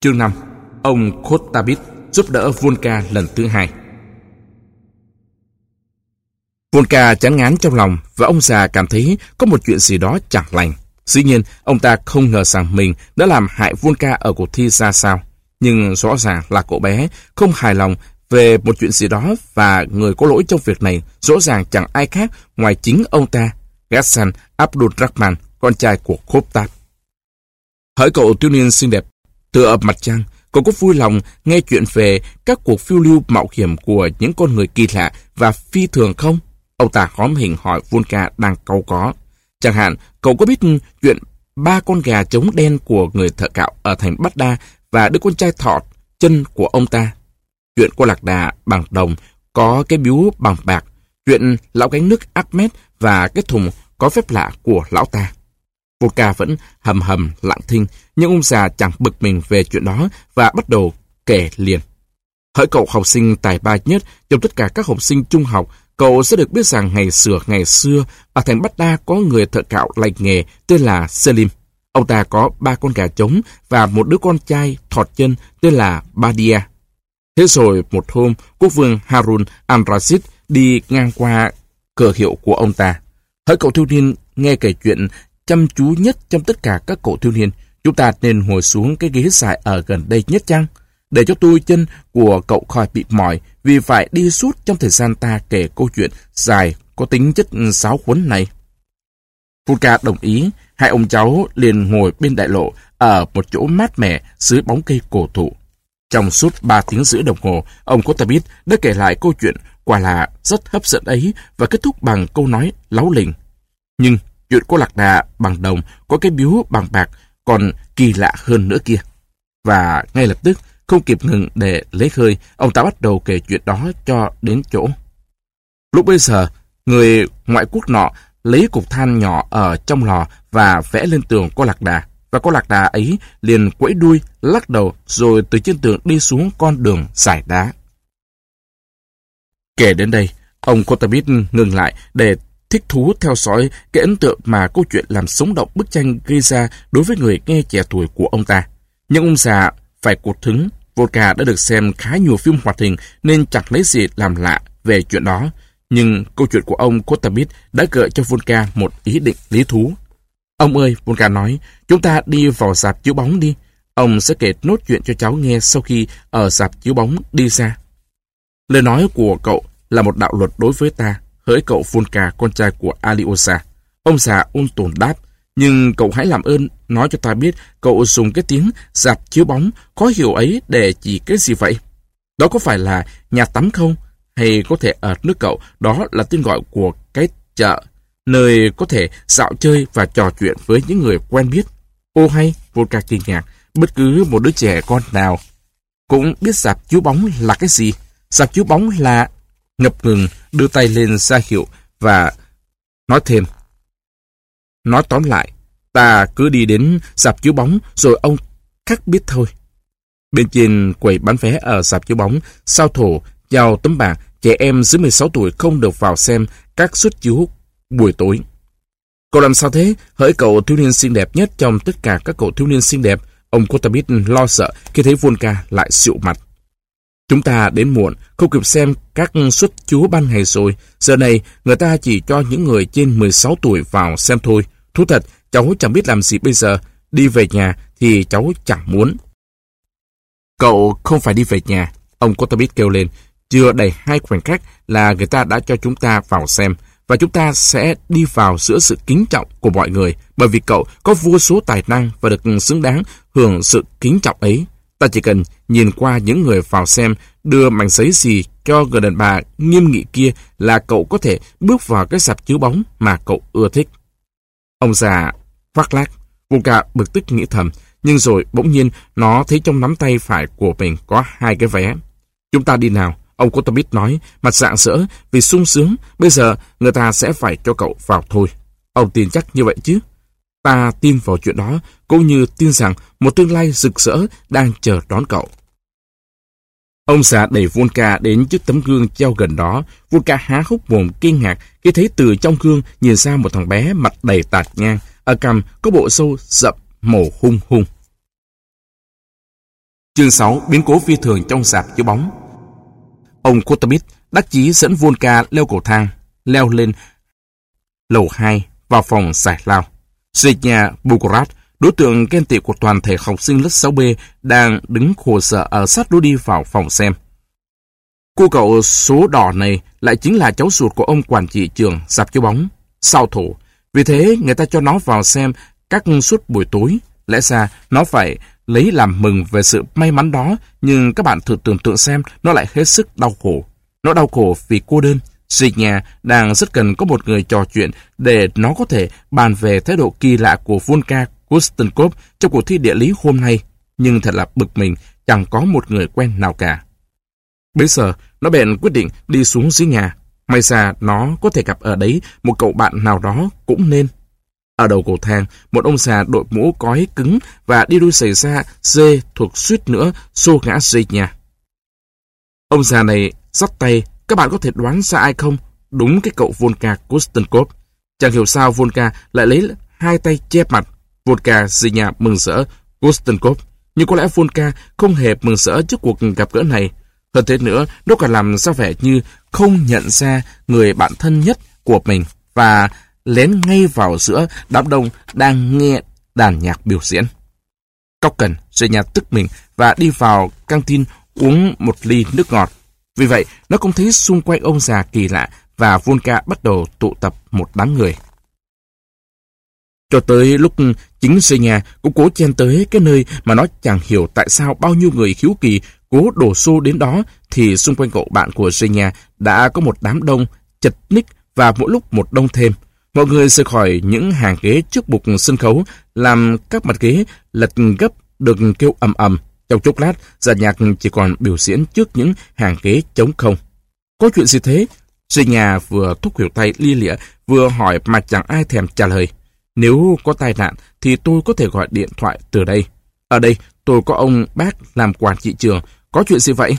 Chương 5 Ông Khotabit giúp đỡ Volka lần thứ hai Volka chán ngán trong lòng và ông già cảm thấy có một chuyện gì đó chẳng lành. Dĩ nhiên, ông ta không ngờ rằng mình đã làm hại Volka ở cuộc thi ra sao. Nhưng rõ ràng là cậu bé không hài lòng về một chuyện gì đó và người có lỗi trong việc này rõ ràng chẳng ai khác ngoài chính ông ta, Ghassan Abdulrahman, con trai của Khotab. Hỡi cậu thiếu niên xinh đẹp, tựa mặt trăng, cậu có vui lòng nghe chuyện về các cuộc phiêu lưu mạo hiểm của những con người kỳ lạ và phi thường không? Ông ta khóm hình hỏi Volka đang cầu có. Chẳng hạn, cậu có biết chuyện ba con gà trống đen của người thợ cạo ở thành Bát Đa và đứa con trai thọt chân của ông ta? Chuyện cô lạc đà bằng đồng có cái biếu bằng bạc. Chuyện lão gánh nước Ahmed và cái thùng có phép lạ của lão ta. Volka vẫn hầm hầm lặng thinh, nhưng ông già chẳng bực mình về chuyện đó và bắt đầu kể liền. Hỡi cậu học sinh tài ba nhất trong tất cả các học sinh trung học, cậu sẽ được biết rằng ngày xưa ngày xưa ở thành Bát Đa có người thợ cạo lành nghề tên là Selim. Ông ta có ba con gà trống và một đứa con trai thọt chân tên là Badia. Thế rồi một hôm, quốc vương Harun al-Rashid đi ngang qua cờ hiệu của ông ta. Hỡi cậu thiếu niên nghe kể chuyện chăm chú nhất trong tất cả các cậu thiếu niên, chúng ta nên ngồi xuống cái ghế dài ở gần đây nhất chăng? Để cho tôi chân của cậu khỏi bị mỏi vì phải đi suốt trong thời gian ta kể câu chuyện dài có tính chất sáo huấn này. Fulca đồng ý, hai ông cháu liền ngồi bên đại lộ ở một chỗ mát mẻ dưới bóng cây cổ thụ. Trong suốt ba tiếng rưỡi đồng hồ, ông Kotabit đã kể lại câu chuyện quả là rất hấp dẫn ấy và kết thúc bằng câu nói láu lình. Nhưng chuyện cô lạc đà bằng đồng có cái biếu bằng bạc còn kỳ lạ hơn nữa kia. Và ngay lập tức, không kịp ngừng để lấy hơi, ông ta bắt đầu kể chuyện đó cho đến chỗ. Lúc bây giờ, người ngoại quốc nọ lấy cục than nhỏ ở trong lò và vẽ lên tường cô lạc đà. Và cô lạc đà ấy liền quẫy đuôi, lắc đầu rồi từ trên tường đi xuống con đường giải đá. Kể đến đây, ông Kotabit ngừng lại để thích thú theo dõi cái ấn tượng mà câu chuyện làm sống động bức tranh gây ra đối với người nghe trẻ tuổi của ông ta. Nhưng ông già phải cột thứng, Volka đã được xem khá nhiều phim hoạt hình nên chẳng lấy gì làm lạ về chuyện đó. Nhưng câu chuyện của ông Kotabit đã gợi cho Volka một ý định lý thú. Ông ơi, Volka nói, chúng ta đi vào dạp chiếu bóng đi. Ông sẽ kể nốt chuyện cho cháu nghe sau khi ở dạp chiếu bóng đi ra. Lời nói của cậu là một đạo luật đối với ta, hỡi cậu Volka, con trai của Aliosa. Ông già ôn tồn đáp, nhưng cậu hãy làm ơn nói cho ta biết cậu dùng cái tiếng giặt chiếu bóng có hiểu ấy để chỉ cái gì vậy? Đó có phải là nhà tắm không? Hay có thể ở nước cậu đó là tên gọi của cái chợ, nơi có thể dạo chơi và trò chuyện với những người quen biết? Ô hay, Volka kinh ngạc, bất cứ một đứa trẻ con nào cũng biết dạp chiếu bóng là cái gì. Dạp chiếu bóng là ngập ngừng đưa tay lên ra hiệu và nói thêm. Nói tóm lại, ta cứ đi đến dạp chiếu bóng rồi ông khắc biết thôi. Bên trên quầy bán vé ở dạp chiếu bóng, sao thổ, giao tấm bạc trẻ em dưới 16 tuổi không được vào xem các suất chiếu buổi tối. Cậu làm sao thế? Hỡi cậu thiếu niên xinh đẹp nhất trong tất cả các cậu thiếu niên xinh đẹp, ông Kotabit lo sợ khi thấy Volka lại xịu mặt. Chúng ta đến muộn, không kịp xem các xuất chúa ban ngày rồi. Giờ này, người ta chỉ cho những người trên 16 tuổi vào xem thôi. Thú thật, cháu chẳng biết làm gì bây giờ. Đi về nhà thì cháu chẳng muốn. Cậu không phải đi về nhà. Ông Kotabit kêu lên. Chưa đầy hai khoảnh khắc là người ta đã cho chúng ta vào xem. Và chúng ta sẽ đi vào giữa sự kính trọng của mọi người. Bởi vì cậu có vô số tài năng và được xứng đáng hưởng sự kính trọng ấy. Ta chỉ cần nhìn qua những người vào xem đưa mảnh giấy gì cho người đàn bà nghiêm nghị kia là cậu có thể bước vào cái sạp chiếu bóng mà cậu ưa thích. Ông già khoác lác, Vuka bực tức nghĩ thầm, nhưng rồi bỗng nhiên nó thấy trong nắm tay phải của mình có hai cái vé. Chúng ta đi nào, ông Kotabit nói, mặt dạng sỡ vì sung sướng, bây giờ người ta sẽ phải cho cậu vào thôi. Ông tin chắc như vậy chứ? Ta tin vào chuyện đó, cũng như tin rằng một tương lai rực rỡ đang chờ đón cậu. Ông xã đẩy Volka đến trước tấm gương treo gần đó. Volka há hốc mồm kinh ngạc khi thấy từ trong gương nhìn ra một thằng bé mặt đầy tạt nhang, ở cằm có bộ sâu rậm màu hung hung. Chương 6. Biến cố phi thường trong sạp chiếu bóng. Ông Kotabit đắc chí dẫn Volka leo cầu thang, leo lên lầu 2 vào phòng giải lao. Zeya Bukurat, đối tượng ghen tị của toàn thể học sinh lớp 6B, đang đứng khổ sở ở sát lối đi vào phòng xem. Cô cậu số đỏ này lại chính là cháu ruột của ông quản trị trường dạp chiếu bóng, sao thủ. Vì thế người ta cho nó vào xem các suốt buổi tối. Lẽ ra nó phải lấy làm mừng về sự may mắn đó, nhưng các bạn thử tưởng tượng xem nó lại hết sức đau khổ. Nó đau khổ vì cô đơn. Dịch nhà đang rất cần có một người trò chuyện để nó có thể bàn về thái độ kỳ lạ của Volka Kustenkov trong cuộc thi địa lý hôm nay. Nhưng thật là bực mình, chẳng có một người quen nào cả. Bây giờ, nó bèn quyết định đi xuống dưới nhà. May ra nó có thể gặp ở đấy một cậu bạn nào đó cũng nên. Ở đầu cầu thang, một ông già đội mũ cói cứng và đi đuôi giày da dê thuộc suýt nữa xô ngã dây nhà. Ông già này dắt tay, các bạn có thể đoán ra ai không? Đúng cái cậu Volka Kostenkov. Chẳng hiểu sao Volka lại lấy hai tay che mặt. Volka dì nhà mừng rỡ Kostenkov. Nhưng có lẽ Volka không hề mừng rỡ trước cuộc gặp gỡ này. Hơn thế nữa, nó còn làm ra vẻ như không nhận ra người bạn thân nhất của mình và lén ngay vào giữa đám đông đang nghe đàn nhạc biểu diễn. Cóc cần dì nhà tức mình và đi vào căng tin uống một ly nước ngọt. Vì vậy, nó cũng thấy xung quanh ông già kỳ lạ và Volka bắt đầu tụ tập một đám người. Cho tới lúc chính xây nhà cũng cố chen tới cái nơi mà nó chẳng hiểu tại sao bao nhiêu người khiếu kỳ cố đổ xô đến đó thì xung quanh cậu bạn của xây nhà đã có một đám đông chật ních và mỗi lúc một đông thêm. Mọi người rời khỏi những hàng ghế trước bục sân khấu, làm các mặt ghế lật gấp được kêu ầm ầm. Trong chốc lát, giàn nhạc chỉ còn biểu diễn trước những hàng ghế trống không. Có chuyện gì thế? sư nhà vừa thúc hiểu tay lia lịa, vừa hỏi mà chẳng ai thèm trả lời. Nếu có tai nạn thì tôi có thể gọi điện thoại từ đây. Ở đây tôi có ông bác làm quản trị trường. Có chuyện gì vậy?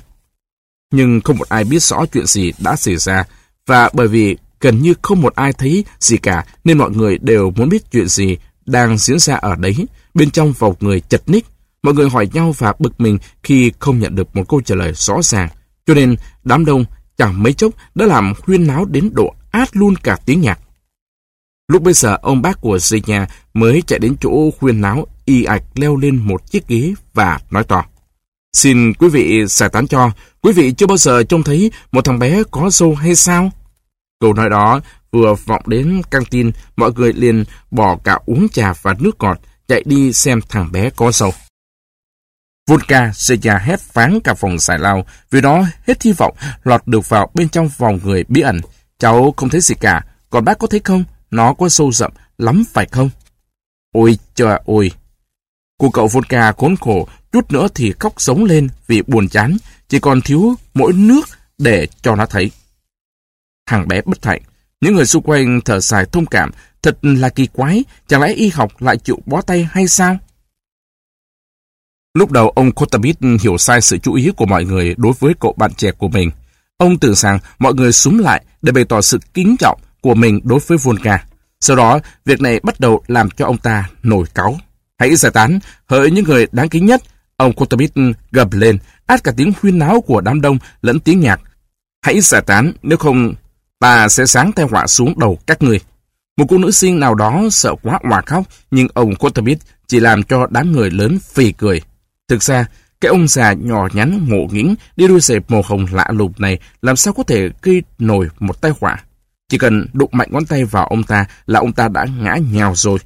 Nhưng không một ai biết rõ chuyện gì đã xảy ra. Và bởi vì gần như không một ai thấy gì cả nên mọi người đều muốn biết chuyện gì đang diễn ra ở đấy. Bên trong vòng người chật ních, mọi người hỏi nhau và bực mình khi không nhận được một câu trả lời rõ ràng. Cho nên đám đông chẳng mấy chốc đã làm huyên náo đến độ át luôn cả tiếng nhạc. Lúc bây giờ ông bác của dì nhà mới chạy đến chỗ khuyên náo y ạch leo lên một chiếc ghế và nói to. Xin quý vị giải tán cho, quý vị chưa bao giờ trông thấy một thằng bé có dâu hay sao? Câu nói đó vừa vọng đến căng tin, mọi người liền bỏ cả uống trà và nước ngọt, chạy đi xem thằng bé có dâu. Volka Seya hét phán cả phòng xài lao, vì nó hết hy vọng lọt được vào bên trong vòng người bí ẩn. Cháu không thấy gì cả, còn bác có thấy không? Nó có sâu rậm lắm phải không? Ôi trời ơi! Cô cậu Volka khốn khổ, chút nữa thì khóc sống lên vì buồn chán, chỉ còn thiếu mỗi nước để cho nó thấy. Thằng bé bất hạnh. Những người xung quanh thở dài thông cảm. Thật là kỳ quái. Chẳng lẽ y học lại chịu bó tay hay sao? Lúc đầu ông Kotabit hiểu sai sự chú ý của mọi người đối với cậu bạn trẻ của mình. Ông tưởng rằng mọi người súng lại để bày tỏ sự kính trọng của mình đối với Volga. Sau đó, việc này bắt đầu làm cho ông ta nổi cáu. Hãy giải tán, hỡi những người đáng kính nhất. Ông Kotabit gầm lên, át cả tiếng huyên náo của đám đông lẫn tiếng nhạc. Hãy giải tán, nếu không ta sẽ sáng tai họa xuống đầu các người. Một cô nữ sinh nào đó sợ quá hòa khóc, nhưng ông Kotabit chỉ làm cho đám người lớn phì cười. Thực ra, cái ông già nhỏ nhắn ngộ nghĩnh đi đuôi dẹp màu hồng lạ lùng này làm sao có thể gây nổi một tai họa. Chỉ cần đụng mạnh ngón tay vào ông ta là ông ta đã ngã nhào rồi.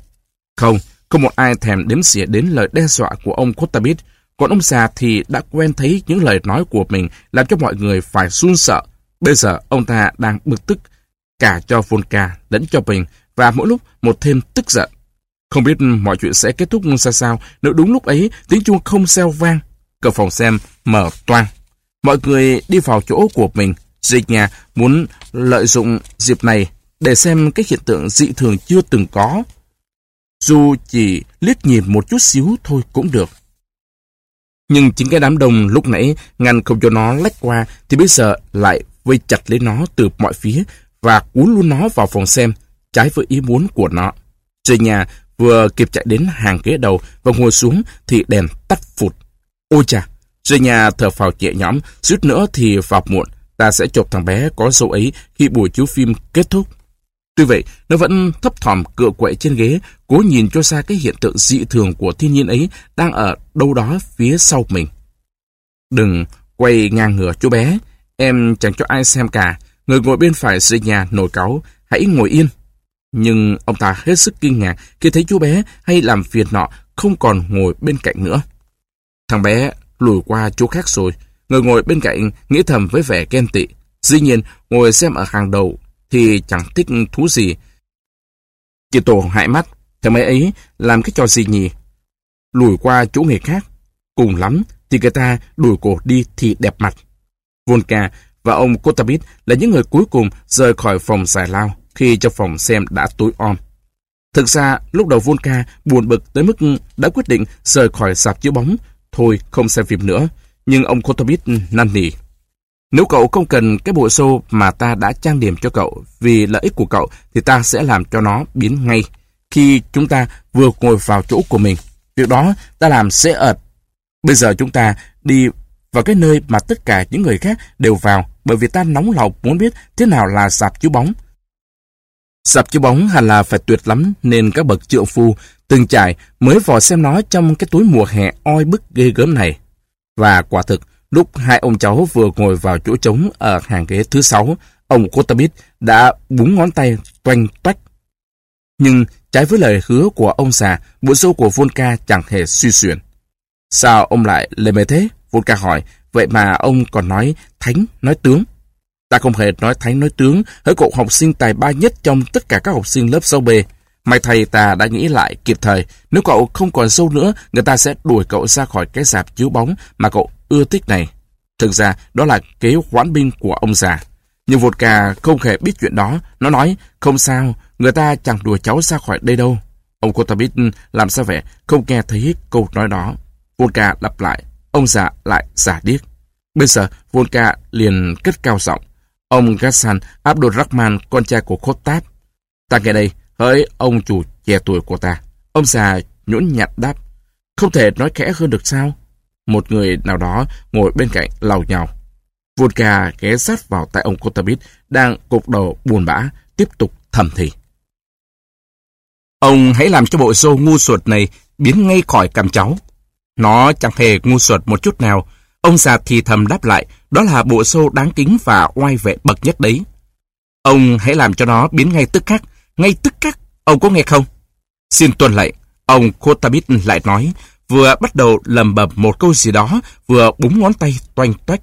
Không, không một ai thèm đếm xỉa đến lời đe dọa của ông Kotabit. Còn ông già thì đã quen thấy những lời nói của mình làm cho mọi người phải run sợ. Bây giờ ông ta đang bực tức cả cho Volka lẫn cho mình và mỗi lúc một thêm tức giận. Không biết mọi chuyện sẽ kết thúc ra sao nếu đúng lúc ấy tiếng chuông không xeo vang. Cửa phòng xem mở toang. Mọi người đi vào chỗ của mình. Dịch nhà muốn lợi dụng dịp này để xem cái hiện tượng dị thường chưa từng có. Dù chỉ liếc nhìn một chút xíu thôi cũng được. Nhưng chính cái đám đông lúc nãy ngăn không cho nó lách qua thì bây giờ lại vây chặt lấy nó từ mọi phía và cuốn luôn nó vào phòng xem, trái với ý muốn của nó. Trời nhà vừa kịp chạy đến hàng ghế đầu và ngồi xuống thì đèn tắt phụt. Ôi chà, Rồi nhà thở phào nhẹ nhõm, suýt nữa thì vào muộn, ta sẽ chụp thằng bé có dấu ấy khi buổi chiếu phim kết thúc. Tuy vậy, nó vẫn thấp thỏm cựa quậy trên ghế, cố nhìn cho xa cái hiện tượng dị thường của thiên nhiên ấy đang ở đâu đó phía sau mình. Đừng quay ngang ngửa chú bé, em chẳng cho ai xem cả. Người ngồi bên phải dưới nhà nổi cáu, hãy ngồi yên. Nhưng ông ta hết sức kinh ngạc khi thấy chú bé hay làm phiền nọ không còn ngồi bên cạnh nữa. Thằng bé lùi qua chỗ khác rồi. Người ngồi bên cạnh nghĩ thầm với vẻ ghen tị. Dĩ nhiên, ngồi xem ở hàng đầu thì chẳng thích thú gì. Chị Tổ hại mắt, thằng bé ấy làm cái trò gì nhỉ? Lùi qua chỗ người khác. Cùng lắm thì người ta đuổi cổ đi thì đẹp mặt. Volka và ông Kotabit là những người cuối cùng rời khỏi phòng giải lao khi cho phòng xem đã tối om. Thực ra, lúc đầu Volka buồn bực tới mức đã quyết định rời khỏi sạp chiếu bóng, thôi không xem phim nữa. Nhưng ông Kotabit năn nỉ. Nếu cậu không cần cái bộ show mà ta đã trang điểm cho cậu vì lợi ích của cậu thì ta sẽ làm cho nó biến ngay khi chúng ta vừa ngồi vào chỗ của mình. Việc đó ta làm sẽ ợt. Bây giờ chúng ta đi vào cái nơi mà tất cả những người khác đều vào bởi vì ta nóng lòng muốn biết thế nào là sạp chiếu bóng sập chiếu bóng hẳn là phải tuyệt lắm nên các bậc trượng phu từng trải mới vò xem nó trong cái túi mùa hè oi bức ghê gớm này. Và quả thực, lúc hai ông cháu vừa ngồi vào chỗ trống ở hàng ghế thứ sáu, ông Kotabit đã búng ngón tay toanh toách. Nhưng trái với lời hứa của ông già, bộ sâu của Volka chẳng hề suy xuyển. Sao ông lại lề mề thế? Volka hỏi, vậy mà ông còn nói thánh, nói tướng. Ta không hề nói thánh nói tướng, hỡi cậu học sinh tài ba nhất trong tất cả các học sinh lớp 6B. May thầy ta đã nghĩ lại kịp thời, nếu cậu không còn sâu nữa, người ta sẽ đuổi cậu ra khỏi cái dạp chiếu bóng mà cậu ưa thích này. Thực ra, đó là kế hoãn binh của ông già. Nhưng Vodka không hề biết chuyện đó. Nó nói, không sao, người ta chẳng đuổi cháu ra khỏi đây đâu. Ông Kotabit ừ, làm sao vẻ không nghe thấy câu nói đó. Vodka lặp lại, ông già lại giả điếc. Bây giờ, Vodka liền cất cao giọng. Ông Gassan Abdurrahman, con trai của Khotat. Ta nghe đây, hỡi ông chủ trẻ tuổi của ta. Ông già nhũn nhạt đáp. Không thể nói khẽ hơn được sao? Một người nào đó ngồi bên cạnh lào nhào. Vodka ghé sát vào tay ông Kotabit đang cục đầu buồn bã, tiếp tục thầm thì. Ông hãy làm cho bộ xô ngu xuột này biến ngay khỏi cằm cháu. Nó chẳng hề ngu xuột một chút nào, Ông già thì thầm đáp lại, đó là bộ xô đáng kính và oai vệ bậc nhất đấy. Ông hãy làm cho nó biến ngay tức khắc, ngay tức khắc, ông có nghe không? Xin tuân lệnh, ông Kotabit lại nói, vừa bắt đầu lầm bầm một câu gì đó, vừa búng ngón tay toanh toách.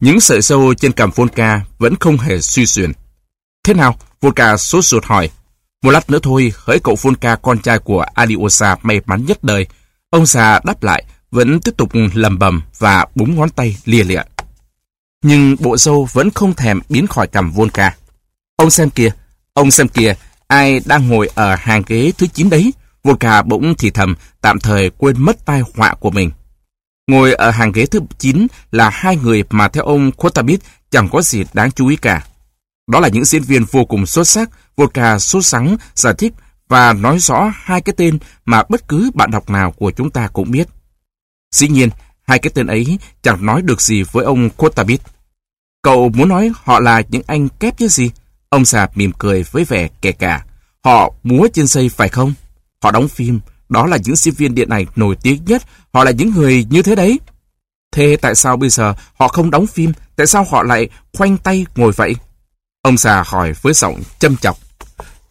Những sợi sâu trên cằm Volca vẫn không hề suy xuyển. Thế nào? Volca sốt ruột hỏi. Một lát nữa thôi, hỡi cậu Volca con trai của Aliosa may mắn nhất đời. Ông già đáp lại, vẫn tiếp tục lầm bầm và búng ngón tay lìa lịa. Nhưng bộ dâu vẫn không thèm biến khỏi cằm Volka. Ông xem kìa, ông xem kìa, ai đang ngồi ở hàng ghế thứ 9 đấy? Volka bỗng thì thầm, tạm thời quên mất tai họa của mình. Ngồi ở hàng ghế thứ 9 là hai người mà theo ông Kotabit chẳng có gì đáng chú ý cả. Đó là những diễn viên vô cùng xuất sắc, Volka sốt sắng, giải thích và nói rõ hai cái tên mà bất cứ bạn đọc nào của chúng ta cũng biết. Dĩ nhiên, hai cái tên ấy chẳng nói được gì với ông Kotabit. Cậu muốn nói họ là những anh kép chứ gì? Ông già mỉm cười với vẻ kẻ cả. Họ múa trên xây phải không? Họ đóng phim, đó là những diễn viên điện ảnh nổi tiếng nhất, họ là những người như thế đấy. Thế tại sao bây giờ họ không đóng phim, tại sao họ lại khoanh tay ngồi vậy? Ông già hỏi với giọng châm chọc.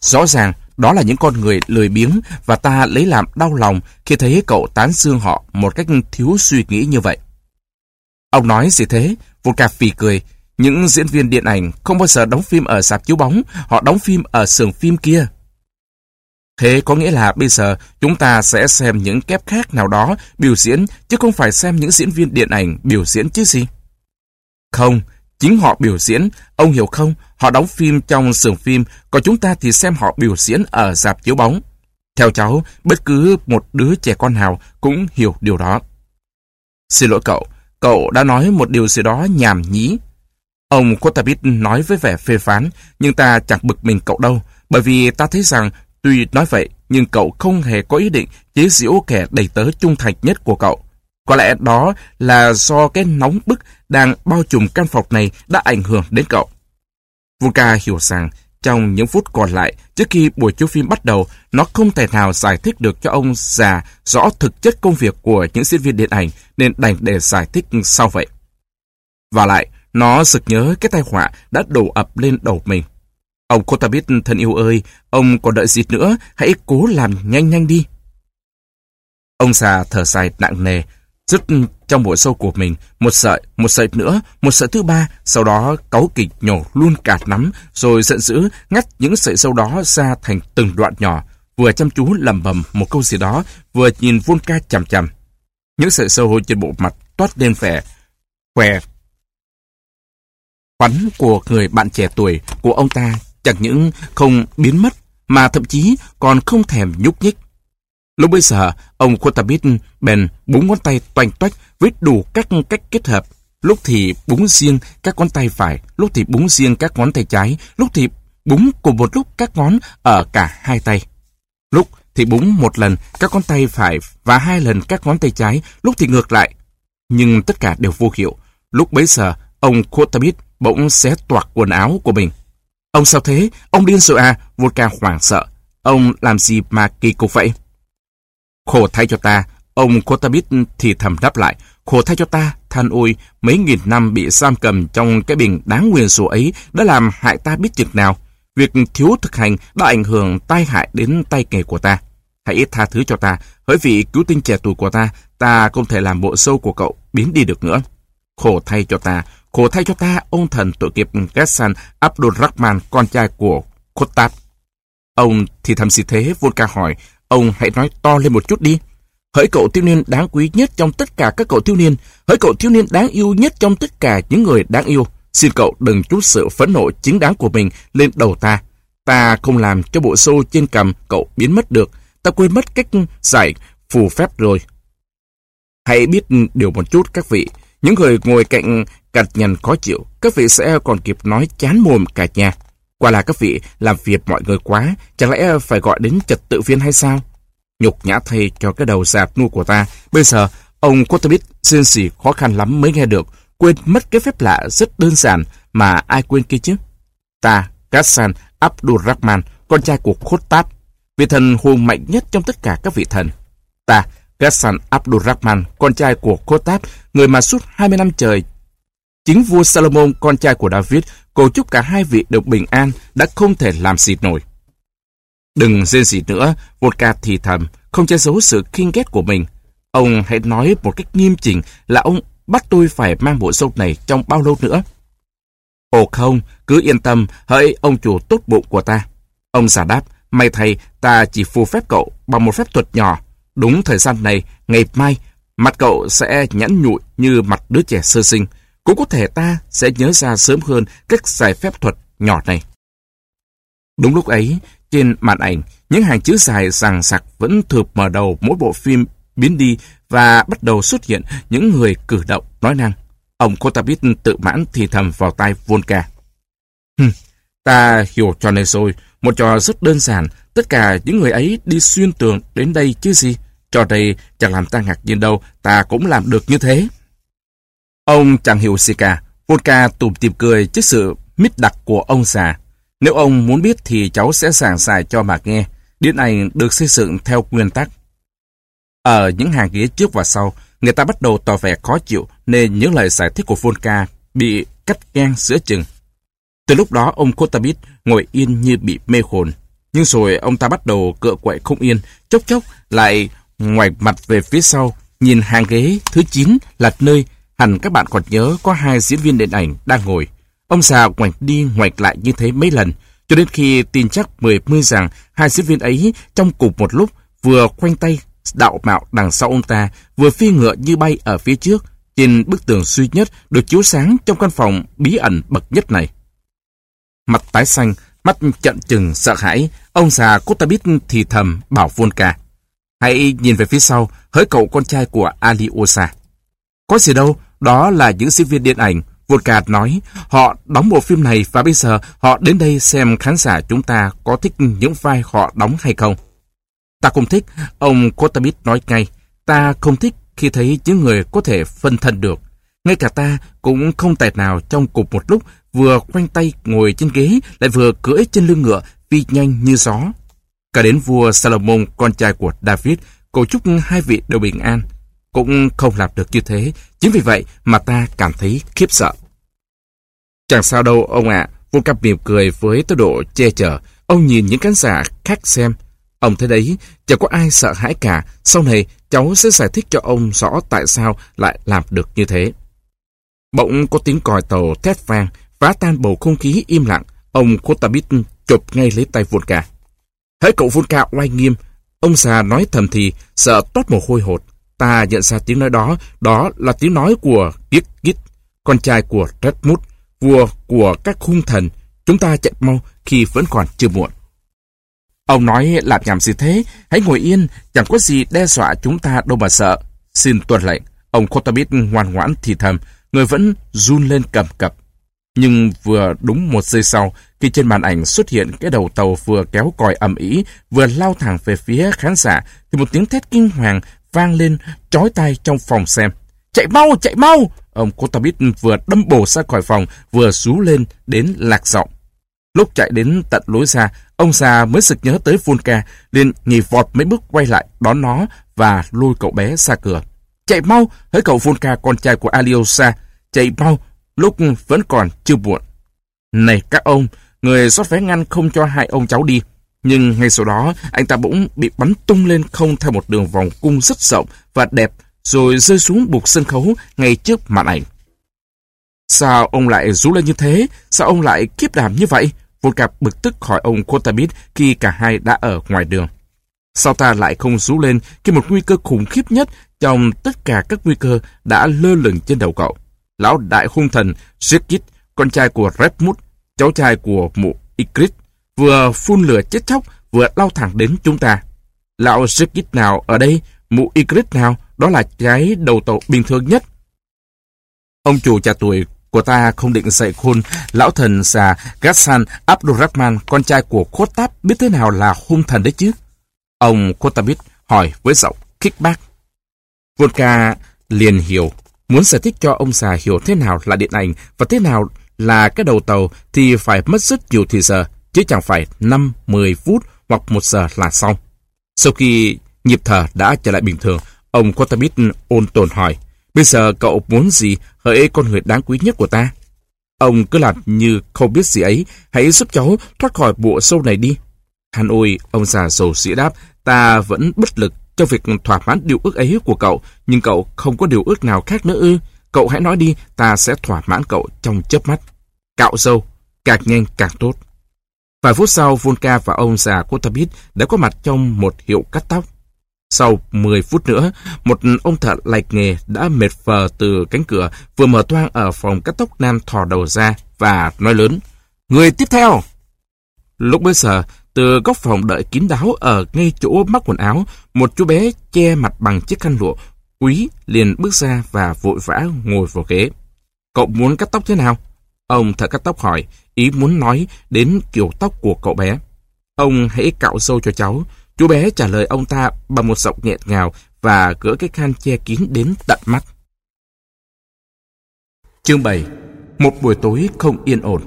Rõ ràng đó là những con người lười biếng và ta lấy làm đau lòng khi thấy cậu tán dương họ một cách thiếu suy nghĩ như vậy. Ông nói gì thế? Volka phì cười. Những diễn viên điện ảnh không bao giờ đóng phim ở sạp chiếu bóng, họ đóng phim ở sườn phim kia. Thế có nghĩa là bây giờ chúng ta sẽ xem những kép khác nào đó biểu diễn chứ không phải xem những diễn viên điện ảnh biểu diễn chứ gì? Không, Chính họ biểu diễn, ông hiểu không? Họ đóng phim trong sườn phim, còn chúng ta thì xem họ biểu diễn ở dạp chiếu bóng. Theo cháu, bất cứ một đứa trẻ con nào cũng hiểu điều đó. Xin lỗi cậu, cậu đã nói một điều gì đó nhảm nhí. Ông Kotabit nói với vẻ phê phán, nhưng ta chẳng bực mình cậu đâu, bởi vì ta thấy rằng tuy nói vậy, nhưng cậu không hề có ý định chế giễu kẻ đầy tớ trung thành nhất của cậu. Có lẽ đó là do cái nóng bức đang bao trùm căn phòng này đã ảnh hưởng đến cậu. Vuka hiểu rằng trong những phút còn lại trước khi buổi chiếu phim bắt đầu, nó không thể nào giải thích được cho ông già rõ thực chất công việc của những diễn viên điện ảnh nên đành để giải thích sau vậy. Và lại, nó sực nhớ cái tai họa đã đổ ập lên đầu mình. Ông Kotabit thân yêu ơi, ông còn đợi gì nữa, hãy cố làm nhanh nhanh đi. Ông già thở dài nặng nề, rất trong bộ sâu của mình một sợi, một sợi nữa, một sợi thứ ba, sau đó cáu kịch nhổ luôn cả nắm, rồi giận dữ ngắt những sợi sâu đó ra thành từng đoạn nhỏ, vừa chăm chú lầm bầm một câu gì đó, vừa nhìn Volka chằm chằm. Những sợi sâu trên bộ mặt toát lên vẻ khỏe khoắn của người bạn trẻ tuổi của ông ta chẳng những không biến mất mà thậm chí còn không thèm nhúc nhích. Lúc bây giờ, ông Kotabit bèn búng ngón tay toanh toách với đủ các cách kết hợp. Lúc thì búng riêng các ngón tay phải, lúc thì búng riêng các ngón tay trái, lúc thì búng cùng một lúc các ngón ở cả hai tay. Lúc thì búng một lần các ngón tay phải và hai lần các ngón tay trái, lúc thì ngược lại. Nhưng tất cả đều vô hiệu. Lúc bấy giờ, ông Kotabit bỗng xé toạc quần áo của mình. Ông sao thế? Ông điên rồi à? Volka hoảng sợ. Ông làm gì mà kỳ cục vậy? Khổ thay cho ta, ông Kotabit thì thầm đáp lại. Khổ thay cho ta, than ôi, mấy nghìn năm bị giam cầm trong cái bình đáng nguyền rủa ấy đã làm hại ta biết chừng nào. Việc thiếu thực hành đã ảnh hưởng tai hại đến tay nghề của ta. Hãy tha thứ cho ta, hỡi vị cứu tinh trẻ tuổi của ta, ta không thể làm bộ sâu của cậu biến đi được nữa. Khổ thay cho ta, khổ thay cho ta, ông thần tội nghiệp Gassan Abdul Rahman, con trai của Khotab. Ông thì thầm gì thế, Volka hỏi, Ông hãy nói to lên một chút đi. Hỡi cậu thiếu niên đáng quý nhất trong tất cả các cậu thiếu niên, hỡi cậu thiếu niên đáng yêu nhất trong tất cả những người đáng yêu, xin cậu đừng chút sự phẫn nộ chính đáng của mình lên đầu ta. Ta không làm cho bộ xô trên cằm cậu biến mất được, ta quên mất cách giải phù phép rồi. Hãy biết điều một chút các vị, những người ngồi cạnh cạch nhằn khó chịu, các vị sẽ còn kịp nói chán mồm cả nhà. Quả là các vị làm việc mọi người quá, chẳng lẽ phải gọi đến trật tự viên hay sao? Nhục nhã thay cho cái đầu giạt nu của ta. Bây giờ, ông Kotabit xin xỉ khó khăn lắm mới nghe được, quên mất cái phép lạ rất đơn giản mà ai quên kia chứ? Ta, Gassan Abdul Rahman, con trai của Khotab, vị thần hùng mạnh nhất trong tất cả các vị thần. Ta, Gassan Abdul Rahman, con trai của Khotab, người mà suốt 20 năm trời Chính vua Salomon, con trai của David, cầu chúc cả hai vị được bình an, đã không thể làm gì nổi. Đừng rên gì nữa, Vodka thì thầm, không che giấu sự khinh ghét của mình. Ông hãy nói một cách nghiêm chỉnh là ông bắt tôi phải mang bộ sâu này trong bao lâu nữa. Ồ không, cứ yên tâm, hỡi ông chủ tốt bụng của ta. Ông giả đáp, may thầy, ta chỉ phù phép cậu bằng một phép thuật nhỏ. Đúng thời gian này, ngày mai, mặt cậu sẽ nhẵn nhụi như mặt đứa trẻ sơ sinh. Cũng có thể ta sẽ nhớ ra sớm hơn các giải phép thuật nhỏ này. Đúng lúc ấy, trên màn ảnh, những hàng chữ dài rằng sặc vẫn thượp mở đầu mỗi bộ phim biến đi và bắt đầu xuất hiện những người cử động, nói năng. Ông Kotabit tự mãn thì thầm vào tai Volka. Hừm, ta hiểu trò này rồi, một trò rất đơn giản, tất cả những người ấy đi xuyên tường đến đây chứ gì. Trò đây chẳng làm ta ngạc nhiên đâu, ta cũng làm được như thế. Ông chẳng hiểu gì cả. Volka tủm tỉm cười trước sự mít đặc của ông già. Nếu ông muốn biết thì cháu sẽ giảng giải cho mà nghe. Điện ảnh được xây dựng theo nguyên tắc. Ở những hàng ghế trước và sau, người ta bắt đầu tỏ vẻ khó chịu nên những lời giải thích của Volka bị cắt ngang giữa chừng. Từ lúc đó ông Kotabit ngồi yên như bị mê hồn. Nhưng rồi ông ta bắt đầu cựa quậy không yên, chốc chốc lại ngoài mặt về phía sau, nhìn hàng ghế thứ 9 là nơi Hẳn các bạn còn nhớ có hai diễn viên điện ảnh đang ngồi. Ông già ngoảnh đi ngoảnh lại như thế mấy lần, cho đến khi tin chắc mười mươi rằng hai diễn viên ấy trong cùng một lúc vừa khoanh tay đạo mạo đằng sau ông ta, vừa phi ngựa như bay ở phía trước, trên bức tường duy nhất được chiếu sáng trong căn phòng bí ẩn bậc nhất này. Mặt tái xanh, mắt trận chừng sợ hãi, ông già Kotabit thì thầm bảo Volka. Hãy nhìn về phía sau, hỡi cậu con trai của Aliosa. Có gì đâu, đó là những diễn viên điện ảnh. Volkart nói, họ đóng bộ phim này và bây giờ họ đến đây xem khán giả chúng ta có thích những vai họ đóng hay không. Ta không thích, ông Kotamit nói ngay. Ta không thích khi thấy những người có thể phân thân được. Ngay cả ta cũng không tài nào trong cùng một lúc vừa khoanh tay ngồi trên ghế lại vừa cưỡi trên lưng ngựa phi nhanh như gió. Cả đến vua Salomon, con trai của David, cầu chúc hai vị đều bình an. Cũng không làm được như thế, chính vì vậy mà ta cảm thấy khiếp sợ. Chẳng sao đâu ông ạ, vô cặp mỉm cười với tốc độ che chở. Ông nhìn những khán giả khác xem. Ông thấy đấy, chẳng có ai sợ hãi cả. Sau này, cháu sẽ giải thích cho ông rõ tại sao lại làm được như thế. Bỗng có tiếng còi tàu thét vang, phá tan bầu không khí im lặng. Ông Kotabit chụp ngay lấy tay Volka. thấy cậu Volka oai nghiêm, ông già nói thầm thì, sợ toát mồ hôi hột. Ta nhận ra tiếng nói đó, đó là tiếng nói của Kit Kit, con trai của Redmut, vua của các hung thần. Chúng ta chạy mau khi vẫn còn chưa muộn. Ông nói làm nhảm gì thế? Hãy ngồi yên, chẳng có gì đe dọa chúng ta đâu mà sợ. Xin tuân lệnh. Ông Kotabit ngoan ngoãn thì thầm, người vẫn run lên cầm cập. Nhưng vừa đúng một giây sau, khi trên màn ảnh xuất hiện cái đầu tàu vừa kéo còi ầm ĩ, vừa lao thẳng về phía khán giả, thì một tiếng thét kinh hoàng vang lên chói tai trong phòng xem. Chạy mau, chạy mau! Ông Kotabit vừa đâm bổ ra khỏi phòng, vừa rú lên đến lạc giọng. Lúc chạy đến tận lối ra, ông già mới sực nhớ tới Volka, liền nhảy vọt mấy bước quay lại đón nó và lôi cậu bé ra cửa. Chạy mau, hỡi cậu Volka con trai của Aliosa, chạy mau, lúc vẫn còn chưa muộn. Này các ông, người xót vé ngăn không cho hai ông cháu đi. Nhưng ngay sau đó, anh ta bỗng bị bắn tung lên không theo một đường vòng cung rất rộng và đẹp, rồi rơi xuống bục sân khấu ngay trước màn ảnh. Sao ông lại rú lên như thế? Sao ông lại kiếp đảm như vậy? Volka bực tức hỏi ông Kotabit khi cả hai đã ở ngoài đường. Sao ta lại không rú lên khi một nguy cơ khủng khiếp nhất trong tất cả các nguy cơ đã lơ lửng trên đầu cậu? Lão đại hung thần Zikit, con trai của Redmut, cháu trai của mụ Ikrit, vừa phun lửa chết chóc, vừa lao thẳng đến chúng ta. Lão Zikit nào ở đây, mụ Ikrit nào, đó là cái đầu tàu bình thường nhất. Ông chủ trẻ tuổi của ta không định dạy khôn lão thần già Ghassan Abdurrahman, con trai của Khotab, biết thế nào là hung thần đấy chứ? Ông Khotabit hỏi với giọng kickback. Volka liền hiểu, muốn giải thích cho ông già hiểu thế nào là điện ảnh và thế nào là cái đầu tàu thì phải mất rất nhiều thời giờ, chứ chẳng phải 5-10 phút hoặc một giờ là xong. Sau khi nhịp thở đã trở lại bình thường, ông Quatermit ôn tồn hỏi, Bây giờ cậu muốn gì hỡi con người đáng quý nhất của ta? Ông cứ làm như không biết gì ấy, hãy giúp cháu thoát khỏi bộ sâu này đi. Hàn ôi, ông già dầu sĩ đáp, ta vẫn bất lực cho việc thỏa mãn điều ước ấy của cậu, nhưng cậu không có điều ước nào khác nữa ư. Cậu hãy nói đi, ta sẽ thỏa mãn cậu trong chớp mắt. Cạo dâu, càng nhanh càng tốt. Vài phút sau, Volka và ông già Kotabit đã có mặt trong một hiệu cắt tóc. Sau 10 phút nữa, một ông thợ lạch nghề đã mệt phờ từ cánh cửa vừa mở toang ở phòng cắt tóc nam thò đầu ra và nói lớn. Người tiếp theo! Lúc bấy giờ, từ góc phòng đợi kín đáo ở ngay chỗ mắc quần áo, một chú bé che mặt bằng chiếc khăn lụa. Quý liền bước ra và vội vã ngồi vào ghế. Cậu muốn cắt tóc thế nào? Ông thợ cắt tóc hỏi, ý muốn nói đến kiểu tóc của cậu bé. Ông hãy cạo sâu cho cháu, Chú bé trả lời ông ta bằng một giọng nghẹn ngào và gỡ cái khăn che kín đến tận mắt. Chương 7 Một buổi tối không yên ổn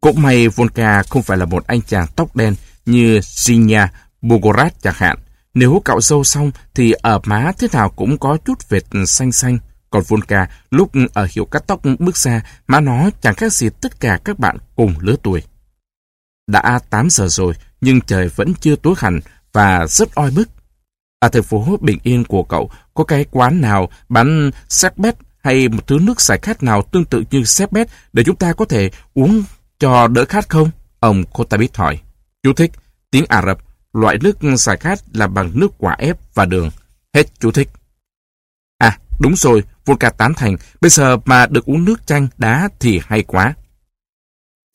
Cũng may Volka không phải là một anh chàng tóc đen như Zinya Bogorat chẳng hạn. Nếu cạo râu xong thì ở má thế nào cũng có chút vệt xanh xanh. Còn Volka lúc ở hiệu cắt tóc bước ra, má nó chẳng khác gì tất cả các bạn cùng lứa tuổi. Đã 8 giờ rồi, nhưng trời vẫn chưa tối hẳn và rất oi bức. Ở thành phố bình yên của cậu, có cái quán nào bán bét hay một thứ nước giải khát nào tương tự như bét để chúng ta có thể uống cho đỡ khát không? Ông Kotabit hỏi. Chú thích, tiếng Ả Rập, loại nước giải khát là bằng nước quả ép và đường. Hết chú thích. À, đúng rồi, Volka tán thành, bây giờ mà được uống nước chanh đá thì hay quá.